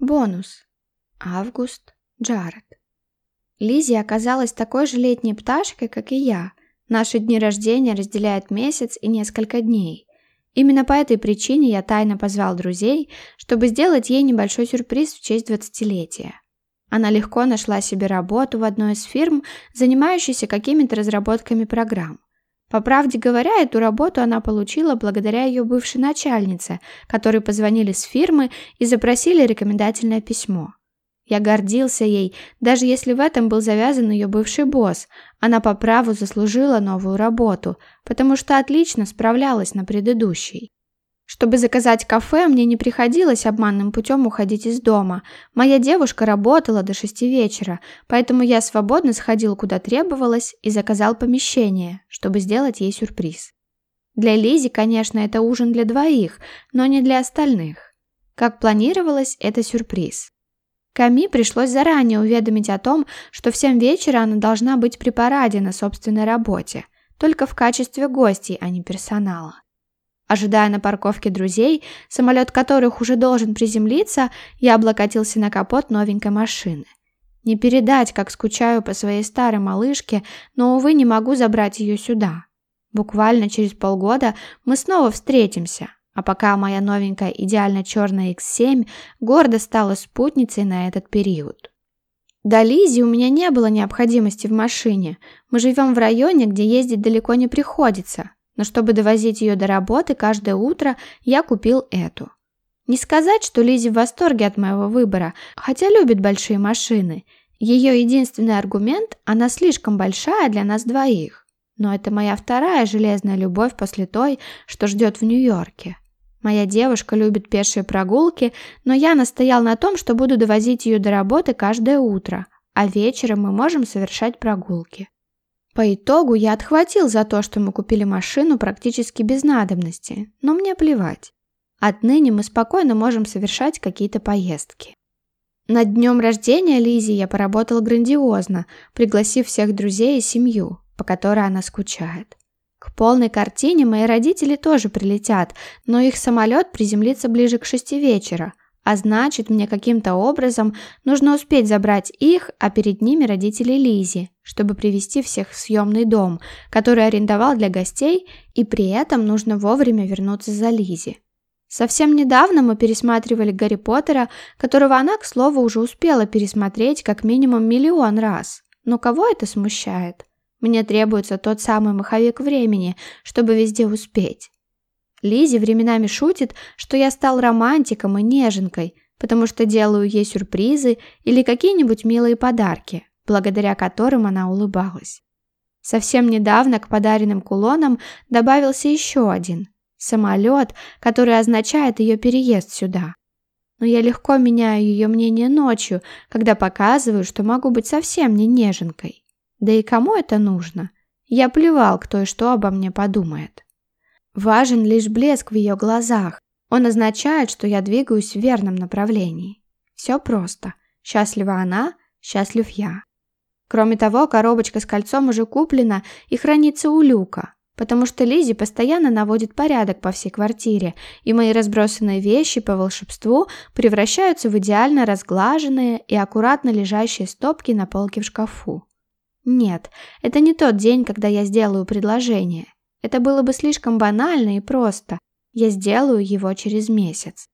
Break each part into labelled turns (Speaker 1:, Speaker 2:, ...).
Speaker 1: Бонус. Август. Джаред. Лизи оказалась такой же летней пташкой, как и я. Наши дни рождения разделяют месяц и несколько дней. Именно по этой причине я тайно позвал друзей, чтобы сделать ей небольшой сюрприз в честь двадцатилетия. Она легко нашла себе работу в одной из фирм, занимающейся какими-то разработками программ. По правде говоря, эту работу она получила благодаря ее бывшей начальнице, которой позвонили с фирмы и запросили рекомендательное письмо. Я гордился ей, даже если в этом был завязан ее бывший босс. Она по праву заслужила новую работу, потому что отлично справлялась на предыдущей. Чтобы заказать кафе, мне не приходилось обманным путем уходить из дома. Моя девушка работала до шести вечера, поэтому я свободно сходил куда требовалось и заказал помещение, чтобы сделать ей сюрприз. Для Лизи, конечно, это ужин для двоих, но не для остальных. Как планировалось, это сюрприз. Ками пришлось заранее уведомить о том, что в 7 вечера она должна быть при параде на собственной работе, только в качестве гостей, а не персонала. Ожидая на парковке друзей, самолет которых уже должен приземлиться, я облокотился на капот новенькой машины. Не передать, как скучаю по своей старой малышке, но, увы, не могу забрать ее сюда. Буквально через полгода мы снова встретимся, а пока моя новенькая идеально черная X7 гордо стала спутницей на этот период. До Лизи у меня не было необходимости в машине. Мы живем в районе, где ездить далеко не приходится, но чтобы довозить ее до работы каждое утро, я купил эту. Не сказать, что Лизи в восторге от моего выбора, хотя любит большие машины. Ее единственный аргумент – она слишком большая для нас двоих. Но это моя вторая железная любовь после той, что ждет в Нью-Йорке. Моя девушка любит пешие прогулки, но я настоял на том, что буду довозить ее до работы каждое утро, а вечером мы можем совершать прогулки. По итогу я отхватил за то, что мы купили машину практически без надобности, но мне плевать. Отныне мы спокойно можем совершать какие-то поездки. Над днем рождения Лизи я поработал грандиозно, пригласив всех друзей и семью, по которой она скучает. К полной картине мои родители тоже прилетят, но их самолет приземлится ближе к шести вечера, а значит, мне каким-то образом нужно успеть забрать их, а перед ними родители Лизи, чтобы привести всех в съемный дом, который арендовал для гостей, и при этом нужно вовремя вернуться за Лизи. Совсем недавно мы пересматривали Гарри Поттера, которого она, к слову, уже успела пересмотреть как минимум миллион раз. Но кого это смущает? Мне требуется тот самый маховик времени, чтобы везде успеть. Лизи временами шутит, что я стал романтиком и неженкой, потому что делаю ей сюрпризы или какие-нибудь милые подарки, благодаря которым она улыбалась. Совсем недавно к подаренным кулонам добавился еще один – самолет, который означает ее переезд сюда. Но я легко меняю ее мнение ночью, когда показываю, что могу быть совсем не неженкой. Да и кому это нужно? Я плевал, кто и что обо мне подумает. Важен лишь блеск в ее глазах. Он означает, что я двигаюсь в верном направлении. Все просто. Счастлива она, счастлив я. Кроме того, коробочка с кольцом уже куплена и хранится у Люка, потому что Лизи постоянно наводит порядок по всей квартире, и мои разбросанные вещи по волшебству превращаются в идеально разглаженные и аккуратно лежащие стопки на полке в шкафу. Нет, это не тот день, когда я сделаю предложение. Это было бы слишком банально и просто. Я сделаю его через месяц.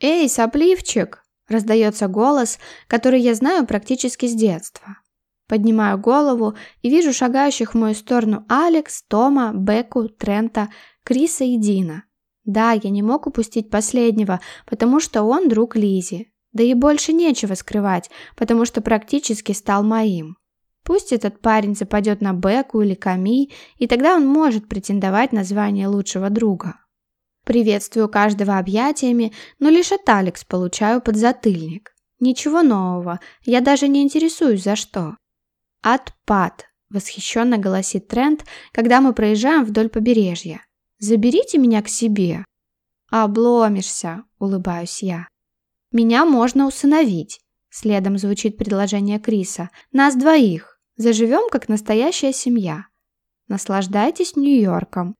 Speaker 1: «Эй, сопливчик!» – раздается голос, который я знаю практически с детства. Поднимаю голову и вижу шагающих в мою сторону Алекс, Тома, Беку, Трента, Криса и Дина. Да, я не мог упустить последнего, потому что он друг Лизи. Да и больше нечего скрывать, потому что практически стал моим. Пусть этот парень западет на Беку или Ками, и тогда он может претендовать на звание лучшего друга. Приветствую каждого объятиями, но лишь от Алекс получаю подзатыльник. Ничего нового, я даже не интересуюсь за что. «Отпад!» – восхищенно голосит Трент, когда мы проезжаем вдоль побережья. «Заберите меня к себе!» «Обломишься!» – улыбаюсь я. «Меня можно усыновить!» – следом звучит предложение Криса. «Нас двоих!» Заживем, как настоящая семья. Наслаждайтесь Нью-Йорком.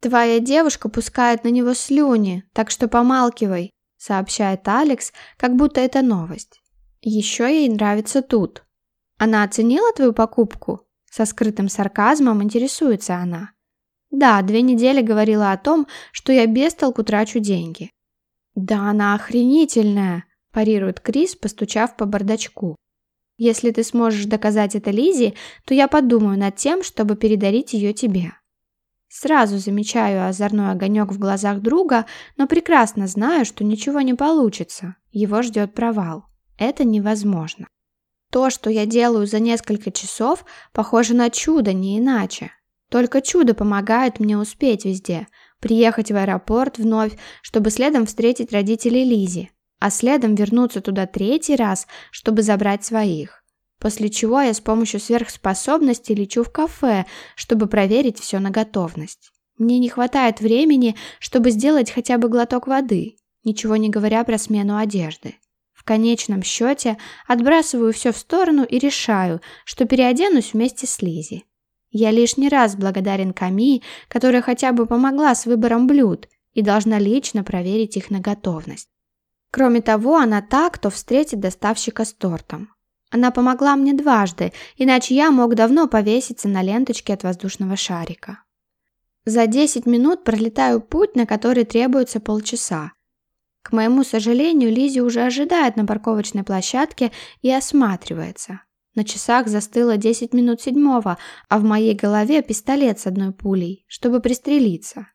Speaker 1: Твоя девушка пускает на него слюни, так что помалкивай. сообщает Алекс, как будто это новость. Еще ей нравится тут. Она оценила твою покупку? Со скрытым сарказмом интересуется она. Да, две недели говорила о том, что я без толку трачу деньги. Да она охренительная, парирует Крис, постучав по бардачку. Если ты сможешь доказать это Лизе, то я подумаю над тем, чтобы передарить ее тебе. Сразу замечаю озорной огонек в глазах друга, но прекрасно знаю, что ничего не получится. Его ждет провал. Это невозможно. То, что я делаю за несколько часов, похоже на чудо, не иначе. Только чудо помогает мне успеть везде, приехать в аэропорт вновь, чтобы следом встретить родителей Лизи, а следом вернуться туда третий раз, чтобы забрать своих. После чего я с помощью сверхспособности лечу в кафе, чтобы проверить все на готовность. Мне не хватает времени, чтобы сделать хотя бы глоток воды, ничего не говоря про смену одежды. В конечном счете отбрасываю все в сторону и решаю, что переоденусь вместе с Лизи. Я лишний раз благодарен Ками, которая хотя бы помогла с выбором блюд и должна лично проверить их на готовность. Кроме того, она та, кто встретит доставщика с тортом. Она помогла мне дважды, иначе я мог давно повеситься на ленточке от воздушного шарика. За 10 минут пролетаю путь, на который требуется полчаса. К моему сожалению, Лизи уже ожидает на парковочной площадке и осматривается. На часах застыло 10 минут седьмого, а в моей голове пистолет с одной пулей, чтобы пристрелиться.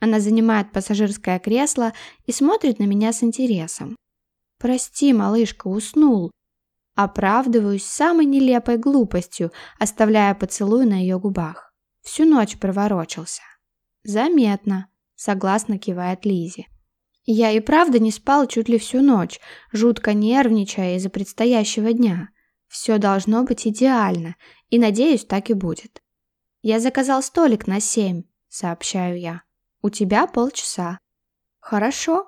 Speaker 1: Она занимает пассажирское кресло и смотрит на меня с интересом. «Прости, малышка, уснул», Оправдываюсь самой нелепой глупостью, оставляя поцелуй на ее губах. Всю ночь проворочился. «Заметно», — согласно кивает Лизи. Я и правда не спал чуть ли всю ночь, жутко нервничая из-за предстоящего дня. Все должно быть идеально, и, надеюсь, так и будет. «Я заказал столик на семь», — сообщаю я. «У тебя полчаса». «Хорошо».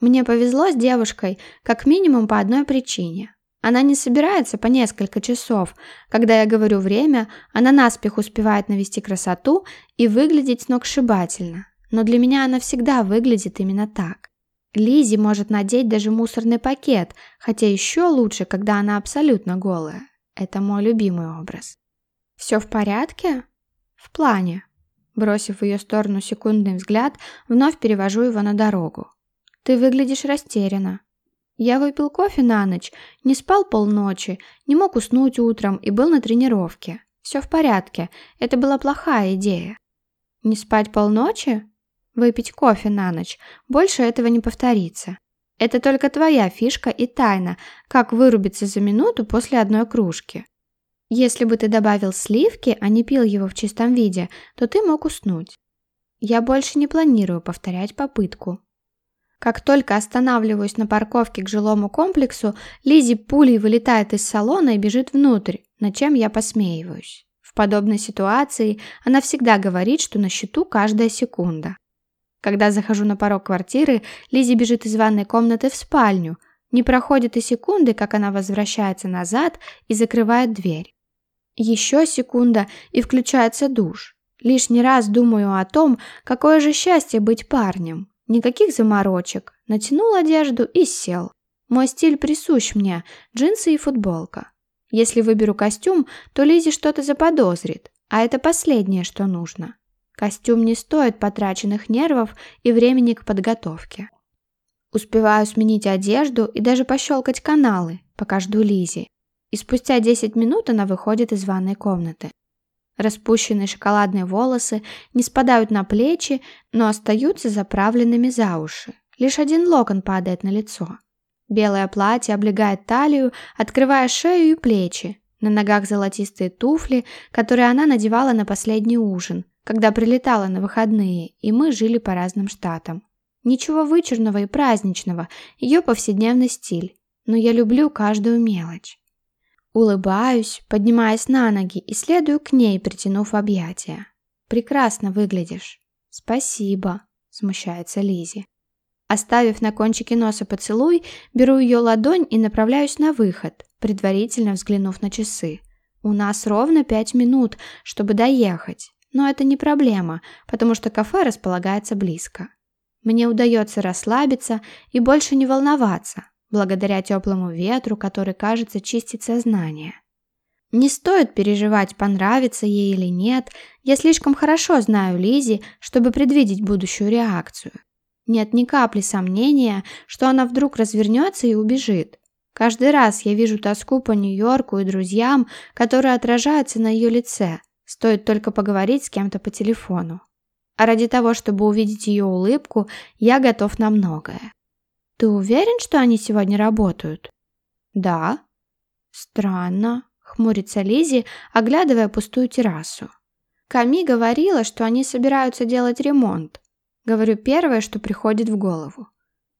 Speaker 1: Мне повезло с девушкой, как минимум по одной причине. Она не собирается по несколько часов. Когда я говорю время, она наспех успевает навести красоту и выглядеть сногсшибательно. Но для меня она всегда выглядит именно так. Лизи может надеть даже мусорный пакет, хотя еще лучше, когда она абсолютно голая. Это мой любимый образ. «Все в порядке?» «В плане». Бросив в ее сторону секундный взгляд, вновь перевожу его на дорогу. «Ты выглядишь растерянно». Я выпил кофе на ночь, не спал полночи, не мог уснуть утром и был на тренировке. Все в порядке, это была плохая идея. Не спать полночи? Выпить кофе на ночь. Больше этого не повторится. Это только твоя фишка и тайна, как вырубиться за минуту после одной кружки. Если бы ты добавил сливки, а не пил его в чистом виде, то ты мог уснуть. Я больше не планирую повторять попытку. Как только останавливаюсь на парковке к жилому комплексу, Лизи пулей вылетает из салона и бежит внутрь, над чем я посмеиваюсь. В подобной ситуации она всегда говорит, что на счету каждая секунда. Когда захожу на порог квартиры, Лизи бежит из ванной комнаты в спальню. Не проходит и секунды, как она возвращается назад и закрывает дверь. Еще секунда, и включается душ. Лишний раз думаю о том, какое же счастье быть парнем. Никаких заморочек. Натянул одежду и сел. Мой стиль присущ мне, джинсы и футболка. Если выберу костюм, то Лизи что-то заподозрит, а это последнее, что нужно. Костюм не стоит потраченных нервов и времени к подготовке. Успеваю сменить одежду и даже пощелкать каналы, пока жду Лизи. И спустя 10 минут она выходит из ванной комнаты. Распущенные шоколадные волосы не спадают на плечи, но остаются заправленными за уши. Лишь один локон падает на лицо. Белое платье облегает талию, открывая шею и плечи. На ногах золотистые туфли, которые она надевала на последний ужин, когда прилетала на выходные, и мы жили по разным штатам. Ничего вычурного и праздничного, ее повседневный стиль. Но я люблю каждую мелочь. Улыбаюсь, поднимаясь на ноги и следую к ней, притянув объятия. «Прекрасно выглядишь». «Спасибо», — смущается Лизи. Оставив на кончике носа поцелуй, беру ее ладонь и направляюсь на выход, предварительно взглянув на часы. У нас ровно пять минут, чтобы доехать, но это не проблема, потому что кафе располагается близко. Мне удается расслабиться и больше не волноваться, благодаря теплому ветру, который, кажется, чистит сознание. Не стоит переживать, понравится ей или нет, я слишком хорошо знаю Лизи, чтобы предвидеть будущую реакцию. Нет ни капли сомнения, что она вдруг развернется и убежит. Каждый раз я вижу тоску по Нью-Йорку и друзьям, которые отражаются на ее лице, стоит только поговорить с кем-то по телефону. А ради того, чтобы увидеть ее улыбку, я готов на многое. «Ты уверен, что они сегодня работают?» «Да». «Странно», — хмурится Лизи, оглядывая пустую террасу. Ками говорила, что они собираются делать ремонт. Говорю первое, что приходит в голову.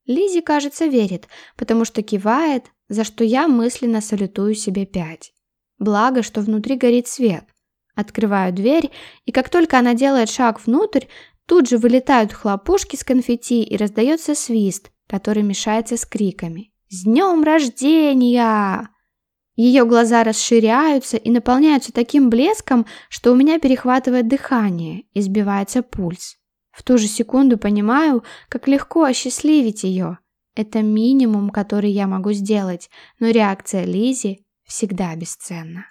Speaker 1: Лизи, кажется, верит, потому что кивает, за что я мысленно салютую себе пять. Благо, что внутри горит свет. Открываю дверь, и как только она делает шаг внутрь, тут же вылетают хлопушки с конфетти и раздается свист, который мешается с криками. «С днем рождения!» Ее глаза расширяются и наполняются таким блеском, что у меня перехватывает дыхание и сбивается пульс. В ту же секунду понимаю, как легко осчастливить ее. Это минимум, который я могу сделать, но реакция Лизи всегда бесценна.